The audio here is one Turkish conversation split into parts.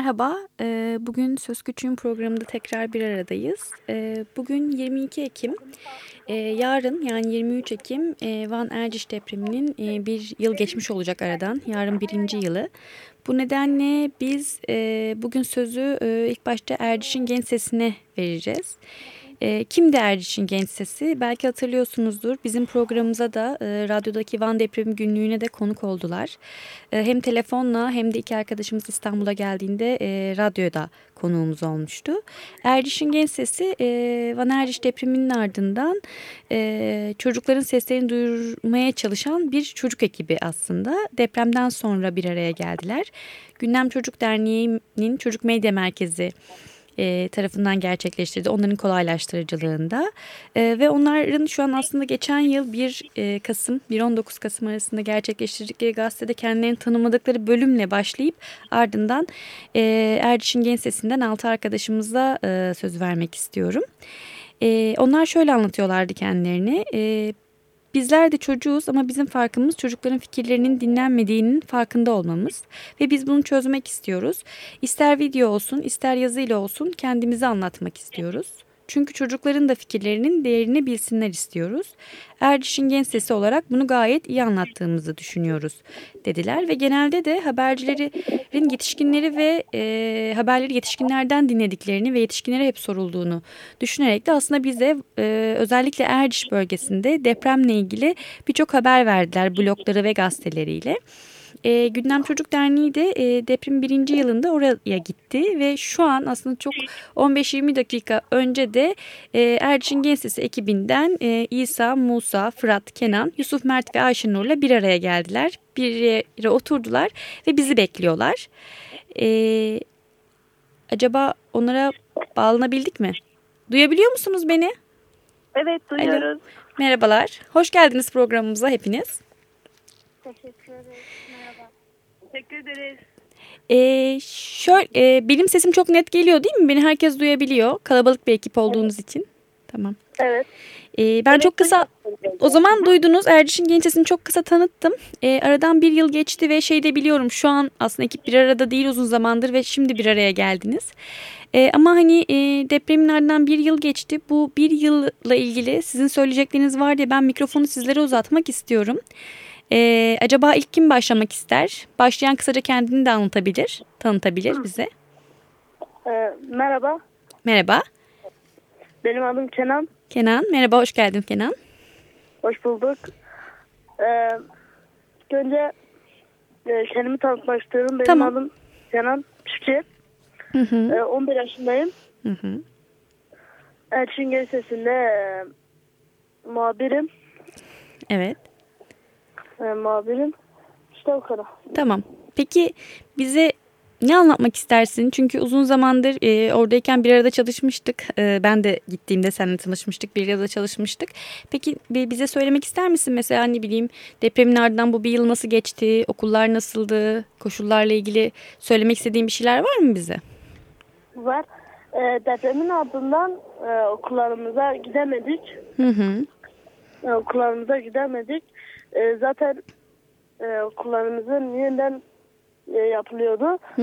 Merhaba, e, bugün Söz Küçüğün programında tekrar bir aradayız. E, bugün 22 Ekim, e, yarın yani 23 Ekim Van Erciş depreminin bir yıl geçmiş olacak aradan. Yarın birinci yılı. Bu nedenle biz bugün sözü ilk başta Erciş'in genç sesine vereceğiz. E, kimdi Erciş'in genç sesi? Belki hatırlıyorsunuzdur. Bizim programımıza da e, radyodaki Van depremi günlüğüne de konuk oldular. E, hem telefonla hem de iki arkadaşımız İstanbul'a geldiğinde e, radyoda konuğumuz olmuştu. Erciş'in genç sesi e, Van Erciş depreminin ardından e, çocukların seslerini duyurmaya çalışan bir çocuk ekibi aslında. Depremden sonra bir araya geldiler. Gündem Çocuk Derneği'nin Çocuk Medya Merkezi e, tarafından gerçekleştirdi. Onların kolaylaştırıcılığında e, ve onların şu an aslında geçen yıl 1 e, Kasım 1-19 Kasım arasında gerçekleştirdikleri gazetede kendilerini tanımadıkları bölümle başlayıp ardından e, Erdiş'in Genç Sesi'nden 6 arkadaşımıza söz vermek istiyorum. Onlar şöyle anlatıyorlardı kendilerini. E, Bizler de çocuğuz ama bizim farkımız çocukların fikirlerinin dinlenmediğinin farkında olmamız ve biz bunu çözmek istiyoruz. İster video olsun ister yazıyla olsun kendimizi anlatmak istiyoruz. Çünkü çocukların da fikirlerinin değerini bilsinler istiyoruz. Erdiş'in genç sesi olarak bunu gayet iyi anlattığımızı düşünüyoruz dediler. Ve genelde de habercilerin yetişkinleri ve e, haberleri yetişkinlerden dinlediklerini ve yetişkinlere hep sorulduğunu düşünerek de aslında bize e, özellikle Erdiş bölgesinde depremle ilgili birçok haber verdiler blogları ve gazeteleriyle. E, Gündem Çocuk Derneği de e, deprem birinci yılında oraya gitti ve şu an aslında çok 15-20 dakika önce de e, Ercin Genç ekibinden e, İsa, Musa, Fırat, Kenan, Yusuf Mert ve Ayşenur'la bir araya geldiler. Bir yere oturdular ve bizi bekliyorlar. E, acaba onlara bağlanabildik mi? Duyabiliyor musunuz beni? Evet duyuyoruz. Alo. Merhabalar. Hoş geldiniz programımıza hepiniz. Teşekkür ederim. Teşekkür ederiz. Ee, şöyle, e, benim sesim çok net geliyor değil mi? Beni herkes duyabiliyor. Kalabalık bir ekip olduğunuz evet. için. Tamam. Evet. Ee, ben evet, çok kısa o zaman duydunuz Erdiş'in genç sesini çok kısa tanıttım. Ee, aradan bir yıl geçti ve şey de biliyorum şu an aslında ekip bir arada değil uzun zamandır ve şimdi bir araya geldiniz. Ee, ama hani e, depremin ardından bir yıl geçti. Bu bir yılla ilgili sizin söyleyecekleriniz var diye ben mikrofonu sizlere uzatmak istiyorum. Ee, acaba ilk kim başlamak ister? Başlayan kısaca kendini de anlatabilir, tanıtabilir bize. Ee, merhaba. Merhaba. Benim adım Kenan. Kenan, merhaba, hoş geldin Kenan. Hoş bulduk. Ee, önce e, kendimi tanıtmak istiyorum. Benim tamam. adım Kenan Çiftçi. Hı hı. Ee, 11 yaşındayım. Hı hı. Elçin Genç Sesi'nde e, muhabirim. Evet e, muhabirim. İşte o kadar. Tamam. Peki bize ne anlatmak istersin? Çünkü uzun zamandır e, oradayken bir arada çalışmıştık. E, ben de gittiğimde seninle tanışmıştık. Bir arada çalışmıştık. Peki bize söylemek ister misin? Mesela ne bileyim depremin ardından bu bir yıl nasıl geçti? Okullar nasıldı? Koşullarla ilgili söylemek istediğin bir şeyler var mı bize? Var. E, depremin ardından e, okullarımıza gidemedik. Hı hı. E, okullarımıza gidemedik. E, zaten e, okullarımızın yeniden e, yapılıyordu. Hı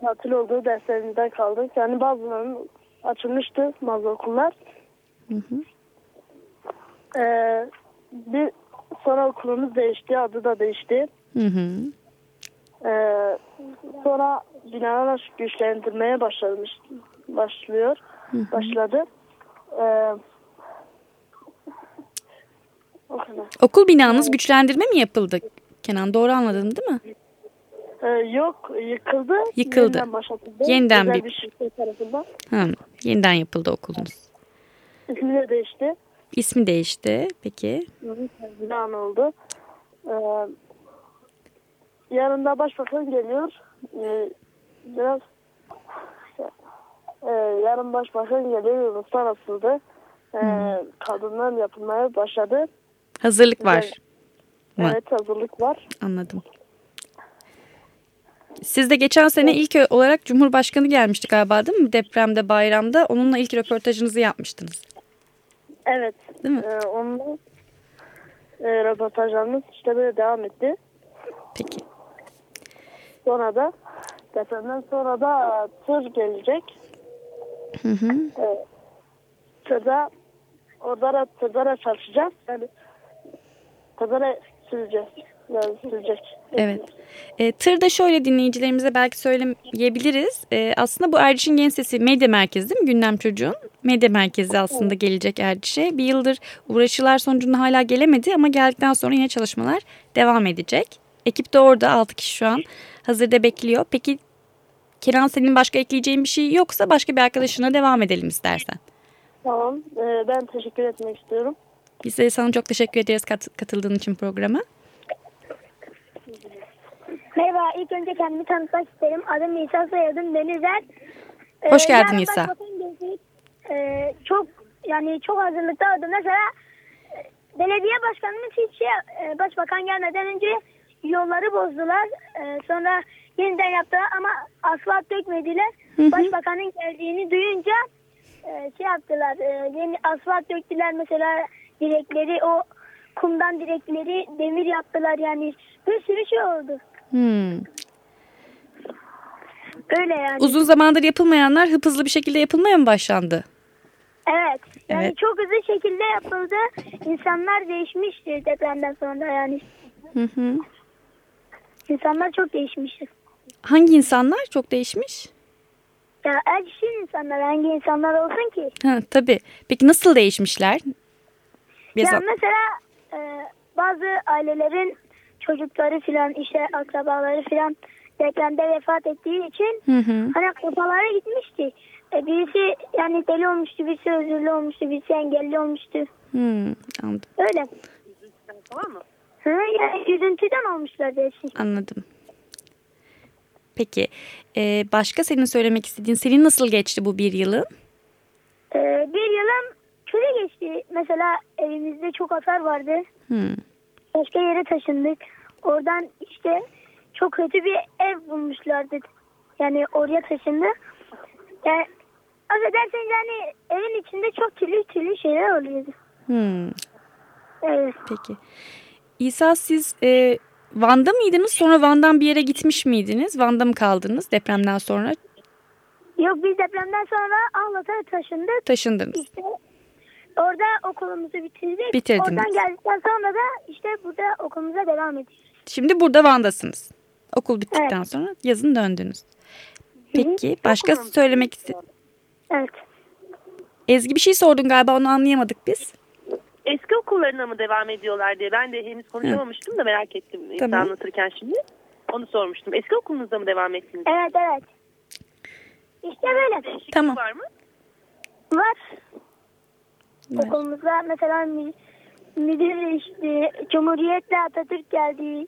tatil olduğu derslerinden kaldık. Yani bazılarının açılmıştı bazı okullar. Hı hı. E, bir sonra okulumuz değişti. Adı da değişti. Hı hı. E, sonra binalar güçlendirmeye başlamış başlıyor. Hı hı. Başladı. E, Okul binanız güçlendirme mi yapıldı Kenan? Doğru anladın değil mi? Ee, yok yıkıldı. Yıkıldı. Yeniden başlatıldı. Yeniden Özel bir... bir şirket tarafından. Ha, yeniden yapıldı okulunuz. İsmi de değişti. İsmi değişti. Peki. Bina oldu. Ee, yarın da başbakan geliyor. Ee, biraz e, yarın başbakan geliyor uluslararası e, kadınlar yapılmaya başladı. Hazırlık var. Evet. Mı? Evet hazırlık var. Anladım. Siz de geçen sene ilk olarak Cumhurbaşkanı gelmişti galiba değil mi? Depremde, bayramda. Onunla ilk röportajınızı yapmıştınız. Evet. Değil mi? E, onunla e, röportajlarımız işte böyle devam etti. Peki. Sonra da depremden sonra da tır gelecek. Hı hı. E, tırda orada da tırda da çalışacağız. Yani tırda da süreceğiz. Yani sürecek. Evet. E, tırda şöyle dinleyicilerimize belki söyleyebiliriz. E, aslında bu Erciş'in Genç Sesi medya merkezi değil mi? Gündem Çocuğun medya merkezi aslında gelecek Erciş'e. Bir yıldır uğraşılar sonucunda hala gelemedi ama geldikten sonra yine çalışmalar devam edecek. Ekip de orada 6 kişi şu an hazırda bekliyor. Peki Kenan senin başka ekleyeceğin bir şey yoksa başka bir arkadaşına devam edelim istersen. Tamam. E, ben teşekkür etmek istiyorum. Biz de sana çok teşekkür ederiz kat- katıldığın için programa. Merhaba, ilk önce kendimi tanıtmak isterim. Adım Nisa, soyadım Denizer. Ee, Hoş geldin yarın Nisa. Ee, çok yani çok hazırlıkta oldu. Mesela e, belediye başkanımız hiç şey, e, başbakan gelmeden önce yolları bozdular. Ee, sonra yeniden yaptılar ama asfalt dökmediler. Başbakanın geldiğini duyunca e, şey yaptılar. e, yeni asfalt döktüler mesela direkleri o kumdan direkleri demir yaptılar yani bir sürü şey oldu. Hmm. Öyle yani. Uzun zamandır yapılmayanlar hıp hızlı bir şekilde yapılmaya mı başlandı? Evet. Yani Evet. çok hızlı şekilde yapıldı. İnsanlar değişmiştir depremden sonra yani. Hı hı. İnsanlar çok değişmiştir. Hangi insanlar çok değişmiş? Ya her kişi insanlar hangi insanlar olsun ki? Ha, tabii. Peki nasıl değişmişler? Biraz Ya mesela e, bazı ailelerin çocukları filan işte akrabaları filan depremde vefat ettiği için Hı hı. hani kafalara gitmişti. E, birisi yani deli olmuştu, birisi özürlü olmuştu, birisi engelli olmuştu. Hmm, anladım. Öyle. Hı, yani üzüntüden olmuşlar hepsi. Anladım. Peki e, başka senin söylemek istediğin senin nasıl geçti bu bir yılın? Ee, bir yılım kötü geçti. Mesela evimizde çok hasar vardı. Hmm. Başka yere taşındık. Oradan işte çok kötü bir ev bulmuşlardı. Yani oraya taşındı. Yani affedersiniz yani evin içinde çok türlü türlü şeyler oluyordu. Hmm. Evet. Peki. İsa siz e, Van'da mıydınız? Sonra Van'dan bir yere gitmiş miydiniz? Van'da mı kaldınız depremden sonra? Yok biz depremden sonra Ahlat'a taşındık. Taşındınız. İşte orada okulumuzu bitirdik. Bitirdiniz. Oradan geldikten sonra da işte burada okulumuza devam ediyoruz. Şimdi burada Van'dasınız. Okul bittikten Evet. sonra yazın döndünüz. Peki başka söylemek iste- Evet. Ezgi bir şey sordun galiba onu anlayamadık biz. Eski okullarına mı devam ediyorlar diye ben de henüz konuşamamıştım da merak ettim Tamam. anlatırken şimdi. Onu sormuştum. Eski okulunuzda mı devam ettiniz? Evet evet. İşte böyle. Değişiklik Tamam. var mı? Var. Var. Okulumuzda mesela mü- müdür değişti. Cumhuriyetle Atatürk geldi.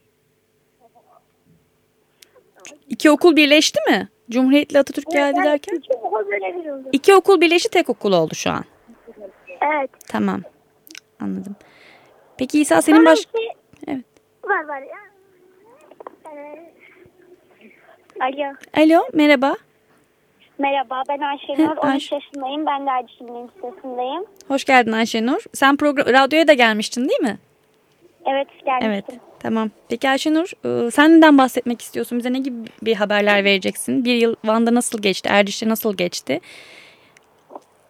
İki okul birleşti mi? Cumhuriyetli Atatürk geldi derken? iki okul böyle. İki okul birleşti tek okul oldu şu an. Evet. Tamam. Anladım. Peki İsa senin baş... işte- Evet. Var var ya. Ee, Alo. Alo merhaba. Merhaba ben Ayşenur. Hı, 13 Ayşe. yaşındayım. Ben de Ercişim'in sitesindeyim. Hoş geldin Ayşenur. Sen program radyoya da gelmiştin değil mi? Evet gelmiştim. Evet. Tamam. Peki Ayşenur e, sen neden bahsetmek istiyorsun? Bize ne gibi bir haberler vereceksin? Bir yıl Van'da nasıl geçti? Erciş'te nasıl geçti?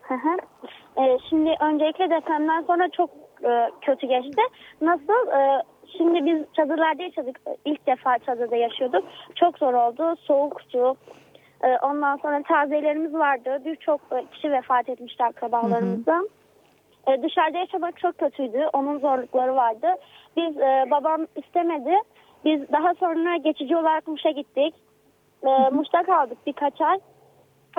Hı hı. Ee, şimdi öncelikle depremden sonra çok e, kötü geçti. Nasıl? Ee, şimdi biz çadırlarda yaşadık. İlk defa çadırda yaşıyorduk. Çok zor oldu. Soğuktu. Ee, ondan sonra tazelerimiz vardı. Birçok kişi vefat etmişti akrabalarımızdan. Ee, dışarıda yaşamak çok kötüydü. Onun zorlukları vardı. Biz e, babam istemedi. Biz daha sonra geçici olarak Muş'a gittik. E, Muş'ta kaldık birkaç ay.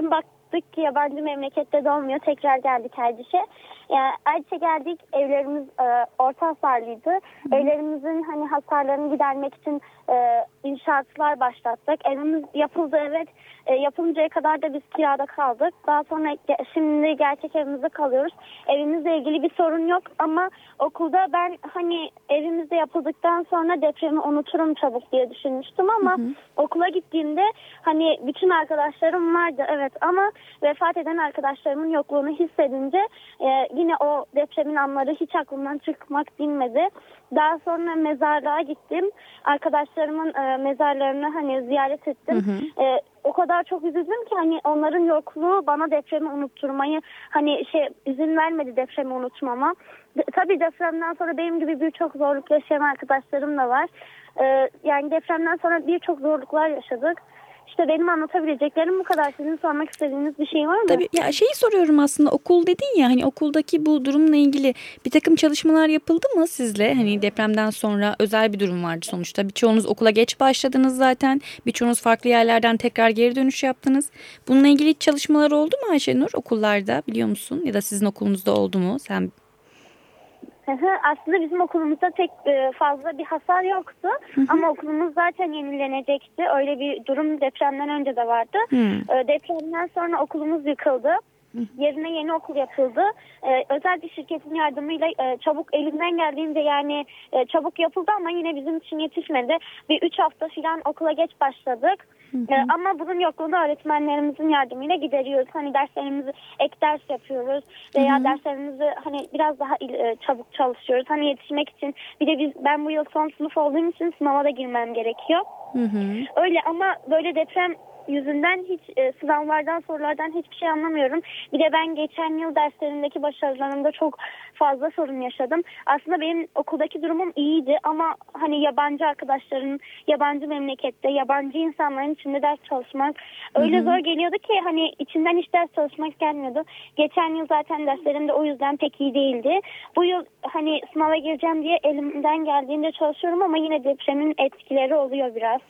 Bak baktık ki yabancı memlekette de olmuyor. Tekrar geldik Erciş'e. Yani Erciş'e geldik. Evlerimiz e, orta hasarlıydı. Evlerimizin hani hasarlarını gidermek için e, inşaatlar başlattık. Evimiz yapıldı evet. E, yapılıncaya kadar da biz kirada kaldık. Daha sonra şimdi gerçek evimizde kalıyoruz. Evimizle ilgili bir sorun yok ama okulda ben hani evimizde yapıldıktan sonra depremi unuturum çabuk diye düşünmüştüm ama okula gittiğimde hani bütün arkadaşlarım vardı evet ama vefat eden arkadaşlarımın yokluğunu hissedince e, yine o depremin anları hiç aklımdan çıkmak bilmedi. Daha sonra mezarlığa gittim. Arkadaşlarımın e, mezarlarını hani ziyaret ettim. E, o kadar çok üzüldüm ki hani onların yokluğu bana depremi unutturmayı hani şey izin vermedi depremi unutmama. De, tabii depremden sonra benim gibi birçok zorluk yaşayan arkadaşlarım da var. E, yani depremden sonra birçok zorluklar yaşadık. İşte benim anlatabileceklerim bu kadar. Sizin sormak istediğiniz bir şey var mı? Tabii ya şeyi soruyorum aslında okul dedin ya hani okuldaki bu durumla ilgili bir takım çalışmalar yapıldı mı sizle? Hani depremden sonra özel bir durum vardı sonuçta. Birçoğunuz okula geç başladınız zaten. Birçoğunuz farklı yerlerden tekrar geri dönüş yaptınız. Bununla ilgili çalışmalar oldu mu Ayşenur okullarda biliyor musun? Ya da sizin okulunuzda oldu mu? Sen Aslında bizim okulumuzda pek e, fazla bir hasar yoktu. Ama okulumuz zaten yenilenecekti. Öyle bir durum depremden önce de vardı. E, Depremden sonra okulumuz yıkıldı. Yerine yeni okul yapıldı. E, özel bir şirketin yardımıyla e, çabuk elinden geldiğince yani e, çabuk yapıldı ama yine bizim için yetişmedi. Bir üç hafta falan okula geç başladık. E, ama bunun yokluğunda öğretmenlerimizin yardımıyla gideriyoruz. Hani derslerimizi ek ders yapıyoruz veya derslerimizi hani biraz daha il- e, çabuk çalışıyoruz. Hani yetişmek için bir de biz ben bu yıl son sınıf olduğum için sınava da girmem gerekiyor. Hı hı. Öyle ama böyle deprem yüzünden hiç e, sınavlardan sorulardan hiçbir şey anlamıyorum. Bir de ben geçen yıl derslerimdeki başarılarımda çok fazla sorun yaşadım. Aslında benim okuldaki durumum iyiydi ama hani yabancı arkadaşların yabancı memlekette yabancı insanların içinde ders çalışmak öyle zor geliyordu ki hani içinden hiç ders çalışmak gelmiyordu. Geçen yıl zaten derslerim de o yüzden pek iyi değildi. Bu yıl hani sınava gireceğim diye elimden geldiğince çalışıyorum ama yine depremin etkileri oluyor biraz.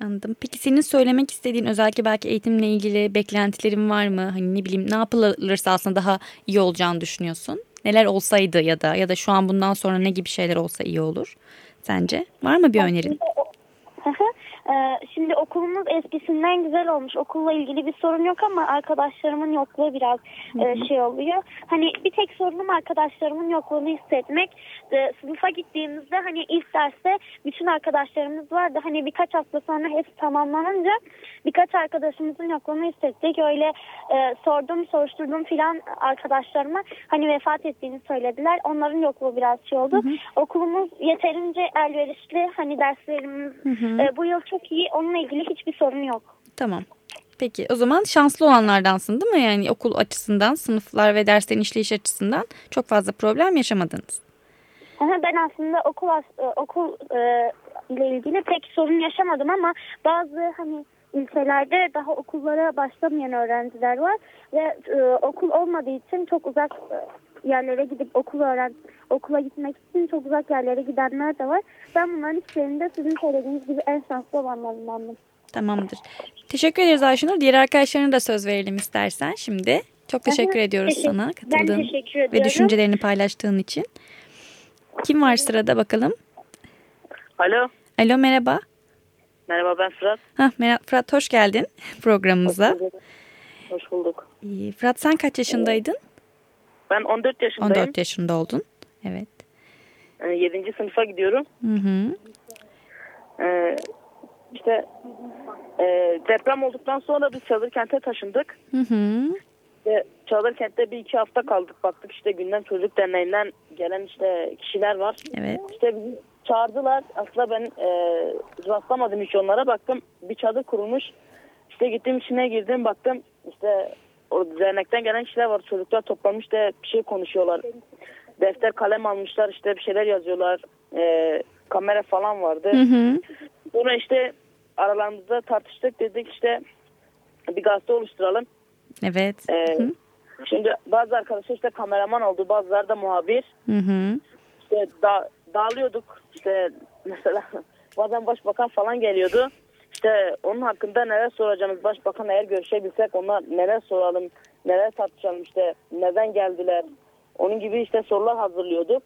Anladım. Peki senin söylemek istediğin özellikle belki eğitimle ilgili beklentilerin var mı? Hani ne bileyim ne yapılırsa aslında daha iyi olacağını düşünüyorsun? Neler olsaydı ya da ya da şu an bundan sonra ne gibi şeyler olsa iyi olur sence? Var mı bir önerin? Hı hı. Ee, Şimdi okulumuz eskisinden güzel olmuş. Okulla ilgili bir sorun yok ama arkadaşlarımın yokluğu biraz e, şey oluyor. Hani bir tek sorunum arkadaşlarımın yokluğunu hissetmek. Ee, Sınıfa gittiğimizde hani ilk derste bütün arkadaşlarımız vardı. Hani birkaç hafta sonra hepsi tamamlanınca birkaç arkadaşımızın yokluğunu hissettik. Öyle e, sordum, soruşturdum filan arkadaşlarıma hani vefat ettiğini söylediler. Onların yokluğu biraz şey oldu. Okulumuz yeterince elverişli. Hani derslerimiz e, bu yıl çok iyi. Onunla ilgili hiçbir sorun yok. Tamam. Peki o zaman şanslı olanlardansın değil mi? Yani okul açısından, sınıflar ve derslerin işleyiş açısından çok fazla problem yaşamadınız. Ama ben aslında okul e, okul e, ile ilgili pek sorun yaşamadım ama bazı hani ilçelerde daha okullara başlamayan öğrenciler var ve e, okul olmadığı için çok uzak yerlere gidip okul öğren okula gitmek için çok uzak yerlere gidenler de var. Ben bunların hiçbirinde sizin söylediğiniz gibi en şanslı olanlarındandım. Tamamdır. Teşekkür ederiz Ayşenur. Diğer arkadaşlarına da söz verelim istersen şimdi. Çok teşekkür ediyoruz Teşekkür- sana katıldığın ve düşüncelerini paylaştığın için. Kim var sırada bakalım? Alo. Alo merhaba. Merhaba ben Fırat. Hah, merhaba Fırat hoş geldin programımıza. Hoş bulduk. İyi, Fırat sen kaç yaşındaydın? Ben 14 yaşındayım. 14 yaşında oldun. Evet. 7. sınıfa gidiyorum. Hı hı. Ee, işte e, deprem olduktan sonra biz Çadırkent'e taşındık. Hı hı. Ve Çadırkent'te bir iki hafta kaldık. Baktık işte Gündem Çocuk Derneği'nden gelen işte kişiler var. Evet. İşte bizi çağırdılar. Aslında ben e, rastlamadım hiç onlara. Baktım bir çadır kurulmuş. İşte gittim içine girdim baktım işte o dernekten gelen kişiler var. Çocuklar toplanmış da bir şey konuşuyorlar. Defter kalem almışlar işte bir şeyler yazıyorlar. E, kamera falan vardı. Hı hı. Sonra işte aralarımızda tartıştık dedik işte bir gazete oluşturalım. Evet. Hı şimdi bazı arkadaşlar işte kameraman oldu bazıları da muhabir. hı. hı. İşte da, dağılıyorduk işte mesela bazen başbakan falan geliyordu. İşte onun hakkında neler soracağımız başbakan eğer görüşebilsek onlar neler soralım, neler tartışalım işte neden geldiler. Onun gibi işte sorular hazırlıyorduk.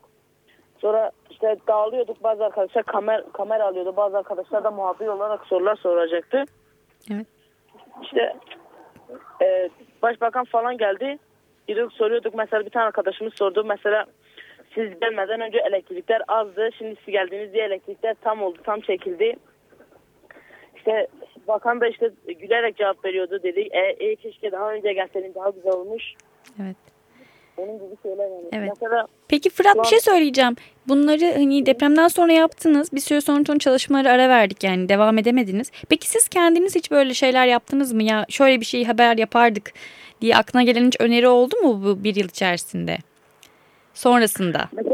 Sonra işte dağılıyorduk bazı arkadaşlar kamer, kamera alıyordu bazı arkadaşlar da muhabir olarak sorular soracaktı. Evet. İşte e, başbakan falan geldi. Gidip soruyorduk mesela bir tane arkadaşımız sordu mesela siz gelmeden önce elektrikler azdı. Şimdi siz geldiğiniz diye elektrikler tam oldu, tam çekildi. İşte bakan da işte gülerek cevap veriyordu dedi. E, e keşke daha önce gelseydin daha güzel olmuş. Evet. Onun gibi şeyler yani. Evet. Mesela Peki Fırat bir şey söyleyeceğim. Bunları hani depremden sonra yaptınız. Bir süre sonra sonra çalışmaları ara verdik yani devam edemediniz. Peki siz kendiniz hiç böyle şeyler yaptınız mı? Ya şöyle bir şey haber yapardık diye aklına gelen hiç öneri oldu mu bu bir yıl içerisinde? Sonrasında. Mesela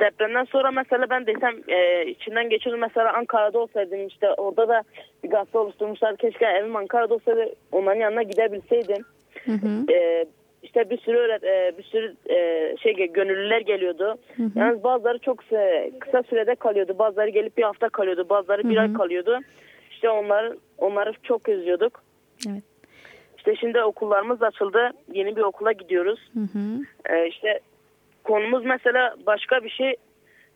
depremden sonra mesela ben desem e, içinden geçiyordum mesela Ankara'da olsaydım işte orada da bir gazete oluşturmuşlar. Keşke evim Ankara'da olsaydı onların yanına gidebilseydim. Hı hı. E, işte bir sürü öğret, e, bir sürü e, şey gönüllüler geliyordu. Yalnız bazıları çok kısa, sürede kalıyordu. Bazıları gelip bir hafta kalıyordu. Bazıları bir ay kalıyordu. İşte onları onları çok özlüyorduk. Evet. İşte şimdi okullarımız açıldı. Yeni bir okula gidiyoruz. Hı hı. Ee, işte konumuz mesela başka bir şey.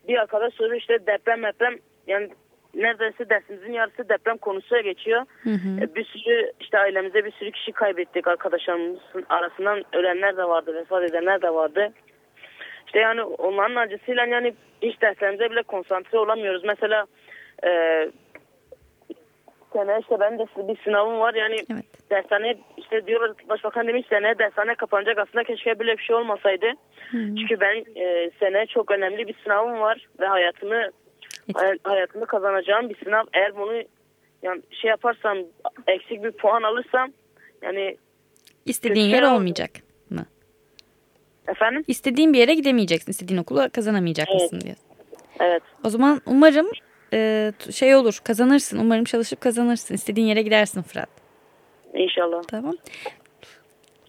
Bir arkadaş soruyor işte deprem deprem yani neredeyse dersimizin yarısı deprem konusuna geçiyor. Hı hı. Ee, Bir sürü işte ailemize bir sürü kişi kaybettik arkadaşlarımızın arasından ölenler de vardı vefat edenler de vardı. İşte yani onların acısıyla yani hiç derslerimize bile konsantre olamıyoruz. Mesela e, sene işte benim de bir sınavım var yani Evet. dershane işte diyorlar başbakan demiş sene dershane kapanacak aslında keşke böyle bir şey olmasaydı. Çünkü ben e, sene çok önemli bir sınavım var ve hayatımı hay- hayatımı kazanacağım bir sınav. Eğer bunu yani şey yaparsam eksik bir puan alırsam yani İstediğin yer oldu. olmayacak mı? efendim İstediğin bir yere gidemeyeceksin. İstediğin okulu kazanamayacak Evet. mısın diye. evet O zaman umarım e, şey olur kazanırsın. Umarım çalışıp kazanırsın. İstediğin yere gidersin Fırat. inşallah. Tamam.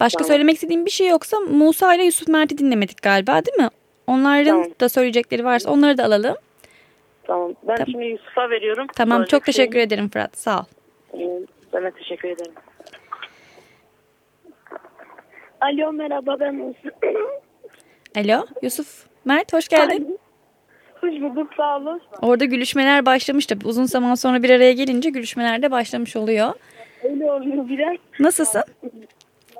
Başka Tamam. söylemek istediğin bir şey yoksa Musa ile Yusuf Mert'i dinlemedik galiba değil mi? Onların Tamam. da söyleyecekleri varsa onları da alalım. Tamam. Ben Tamam. şimdi Yusuf'a veriyorum. Tamam çok teşekkür şeyim. ederim Fırat sağ ol. Ee, Ben de teşekkür ederim. Alo merhaba ben Musa. Alo Yusuf Mert hoş geldin. Hoş bulduk sağ olun. Orada gülüşmeler başlamıştı. Uzun zaman sonra bir araya gelince gülüşmeler de başlamış oluyor. Öyle oluyor biraz. Nasılsın?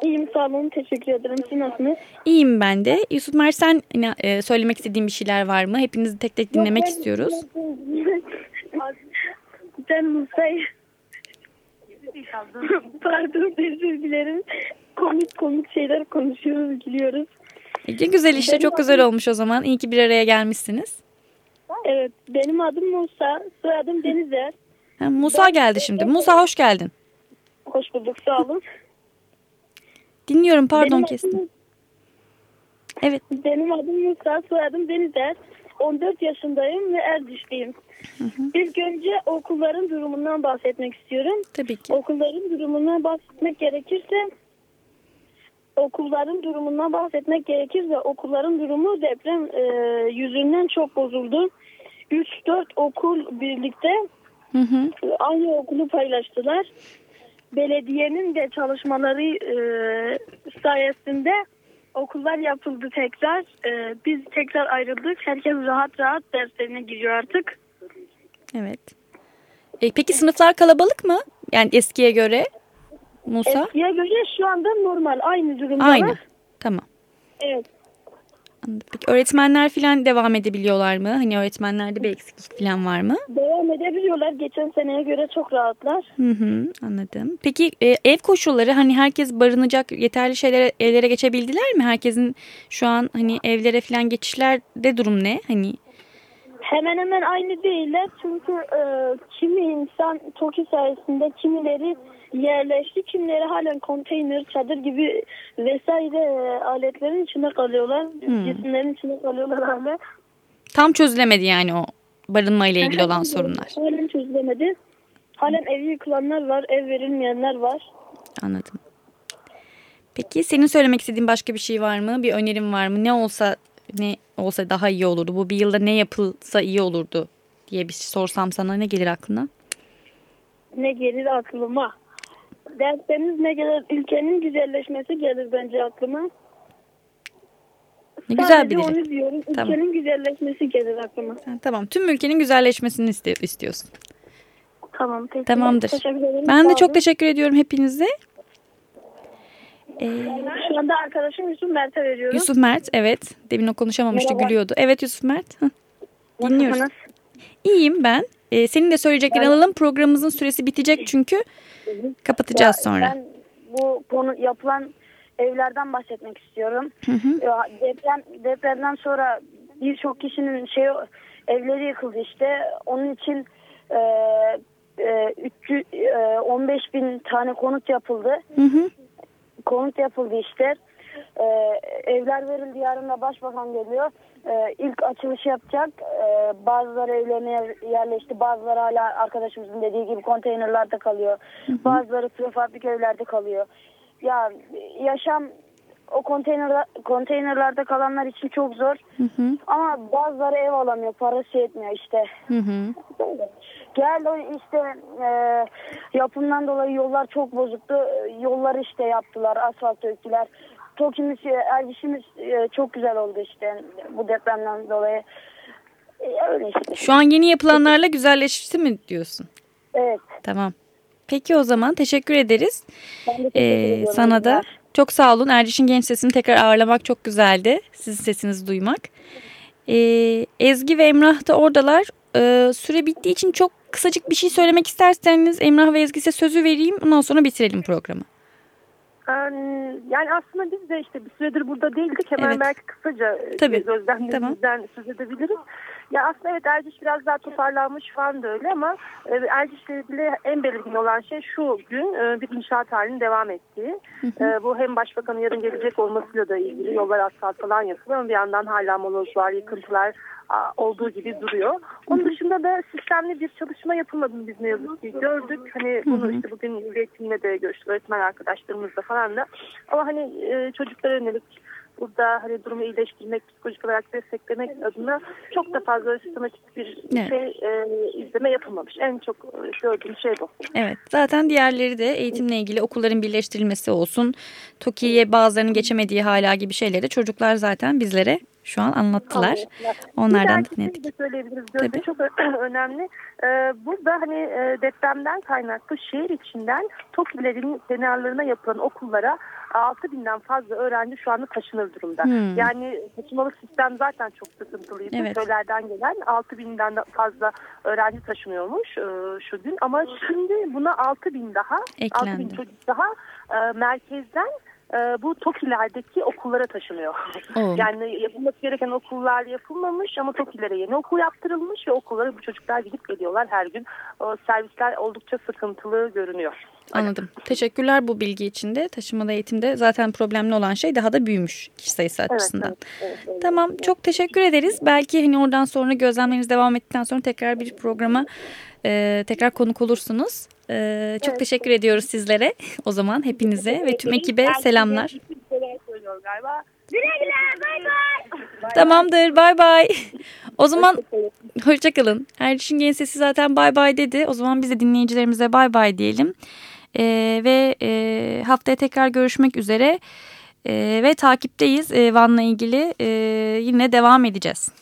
İyiyim sağ olun teşekkür ederim. Siz nasılsınız? İyiyim ben de. Yusuf Mert sen e, söylemek istediğin bir şeyler var mı? Hepinizi tek tek dinlemek Ben- istiyoruz. ben Musa'yı Pardon özür dilerim. Komik komik şeyler konuşuyoruz, gülüyoruz. Ne güzel işte çok güzel olmuş o zaman. İyi ki bir araya gelmişsiniz. Evet, benim adım Musa, soyadım Denizer. Ha, Musa geldi şimdi. Musa hoş geldin. Hoş bulduk, sağ olun. Dinliyorum pardon benim kestim. Adım, Evet. benim adım Musa, soyadım Denizer. 14 yaşındayım ve Erdişliyim. İlk önce okulların durumundan bahsetmek istiyorum. Tabii ki. Okulların durumundan bahsetmek gerekirse okulların durumundan bahsetmek gerekirse okulların durumu deprem e, yüzünden çok bozuldu. 3-4 okul birlikte Hı hı. aynı okulu paylaştılar. Belediyenin de çalışmaları e, sayesinde okullar yapıldı tekrar. E, biz tekrar ayrıldık. Herkes rahat rahat derslerine giriyor artık. Evet. E, peki sınıflar kalabalık mı? Yani eskiye göre Musa? Eskiye göre şu anda normal aynı durumdalar. Aynı. Tamam. Evet. Anladım. Peki öğretmenler falan devam edebiliyorlar mı? Hani öğretmenlerde bir eksiklik falan var mı? Devam edebiliyorlar. Geçen seneye göre çok rahatlar. Hı hı, anladım. Peki e, ev koşulları hani herkes barınacak yeterli şeylere evlere geçebildiler mi? Herkesin şu an hani evlere falan geçişlerde durum ne? Hani Hemen hemen aynı değiller. Çünkü e, kimi insan TOKİ sayesinde kimileri yerleşti. Kimileri halen konteyner, çadır gibi vesaire e, aletlerin içinde kalıyorlar. Cisimlerin içinde kalıyorlar hala. tam çözülemedi yani o barınma ile ilgili olan sorunlar. Halen çözülemedi. Halen evi yıkılanlar var, ev verilmeyenler var. Anladım. Peki senin söylemek istediğin başka bir şey var mı? Bir önerin var mı? Ne olsa ne olsa daha iyi olurdu. Bu bir yılda ne yapılsa iyi olurdu diye bir şey sorsam sana ne gelir aklına? ne gelir aklıma? Derseniz ne gelir? Ülkenin güzelleşmesi gelir bence aklıma. Ne güzel bir onu dilek. diyorum. Tamam. Ülkenin güzelleşmesi gelir aklıma. Ha, Tamam tüm ülkenin güzelleşmesini iste- istiyorsun. Tamam peki. Tamamdır. Teşekkür ederim. Ben de çok olun. teşekkür ediyorum hepinize. Ee, Şu anda arkadaşım Yusuf Mert'e veriyorum. Yusuf Mert evet. Demin o konuşamamıştı Merhaba. gülüyordu. Evet Yusuf Mert. Hı, Dinliyoruz. Nasılsınız? İyiyim ben. Ee, senin de söyleyeceklerini alalım. Programımızın süresi bitecek çünkü kapatacağız Ya, sonra. Ben bu konu yapılan evlerden bahsetmek istiyorum. Hı hı. Deprem depremden sonra birçok kişinin şey evleri yıkıldı işte. Onun için e, e, 300, e, 15 bin tane konut yapıldı. Hı hı. Konut yapıldı işte. E, evler verildi yarın da başbakan geliyor. E, ilk açılış yapacak. E, bazıları evlerine yer- yerleşti. Bazıları hala arkadaşımızın dediği gibi konteynerlerde kalıyor. Bazıları prefabrik evlerde kalıyor. Ya yaşam o konteyner konteynerlerde kalanlar için çok zor. Hı hı. Ama bazıları ev alamıyor. Parası yetmiyor işte. Hı hı. Geldi işte e, yapımdan dolayı yollar çok bozuktu. Yolları işte yaptılar, asfalt döktüler. Tokimiz, e, Ercişimiz e, çok güzel oldu işte bu depremden dolayı. E, öyle işte. Şu an yeni yapılanlarla güzelleşti mi diyorsun? Evet. Tamam. Peki o zaman teşekkür ederiz. Ben de teşekkür Ee, sana da çok sağ olun. Erciş'in genç sesini tekrar ağırlamak çok güzeldi. Sizin sesinizi duymak. Ee, Ezgi ve Emrah da oradalar. Ee, süre bittiği için çok kısacık bir şey söylemek isterseniz Emrah ve Ezgi size sözü vereyim. Ondan sonra bitirelim programı. Ee, Yani aslında biz de işte bir süredir burada değildik. Hemen Evet. belki kısaca Tabii. Tabii. gözlemlerimizden söz edebiliriz. Ya aslında evet Erciş biraz daha toparlanmış falan da öyle ama e, Erciş'le ilgili en belirgin olan şey şu gün e, bir inşaat halinin devam ettiği. E, Bu hem başbakanın yarın gelecek olmasıyla da ilgili yollar asfalt falan yapılıyor ama bir yandan hala molozlar, yıkıntılar olduğu gibi duruyor. Onun dışında da sistemli bir çalışma yapılmadığını biz ne yazık ki gördük. Hani bunu işte bugün üretimle de görüştük öğretmen arkadaşlarımızla falan da. Ama hani e, çocuklara yönelik burada hani durumu iyileştirmek, psikolojik olarak desteklemek adına çok da fazla sistematik bir Evet. şey e, izleme yapılmamış. En çok gördüğüm şey bu. Evet zaten diğerleri de eğitimle ilgili okulların birleştirilmesi olsun. TOKİ'ye bazılarının geçemediği hala gibi şeyleri çocuklar zaten bizlere şu an anlattılar. Onlardan Bir de dinledik. de söyleyebiliriz. Gözde Tabii. çok önemli. Ee, burada hani e, depremden kaynaklı şehir içinden TOKİ'lerin kenarlarına yapılan okullara 6 binden fazla öğrenci şu anda taşınır durumda. Hmm. Yani taşımalık sistem zaten çok sıkıntılıydı. Evet. Köylerden gelen 6 binden de fazla öğrenci taşınıyormuş e, şu gün. Ama şimdi buna 6 bin daha, 6 bin Eklendi. çocuk daha e, merkezden bu TOKİ'lerdeki okullara taşınıyor. Oo. Yani yapılması gereken okullar yapılmamış ama TOKİ'lere yeni okul yaptırılmış ve okullara bu çocuklar gidip geliyorlar her gün. O servisler oldukça sıkıntılı görünüyor. Anladım. Teşekkürler bu bilgi için de. Taşımada eğitimde zaten problemli olan şey daha da büyümüş kişi sayısı açısından. Tamam çok teşekkür ederiz. Belki hani oradan sonra gözlemleriniz devam ettikten sonra tekrar bir programa e, tekrar konuk olursunuz. E, çok teşekkür ediyoruz sizlere o zaman hepinize ve tüm ekibe selamlar. söylüyor galiba. Tamamdır bay bay. O zaman hoşçakalın. Erçin Genç Sesi zaten bay bay dedi. O zaman biz de dinleyicilerimize bay bay diyelim. Ee, ve e, haftaya tekrar görüşmek üzere. Ee, ve takipteyiz e, Van'la ilgili e, yine devam edeceğiz.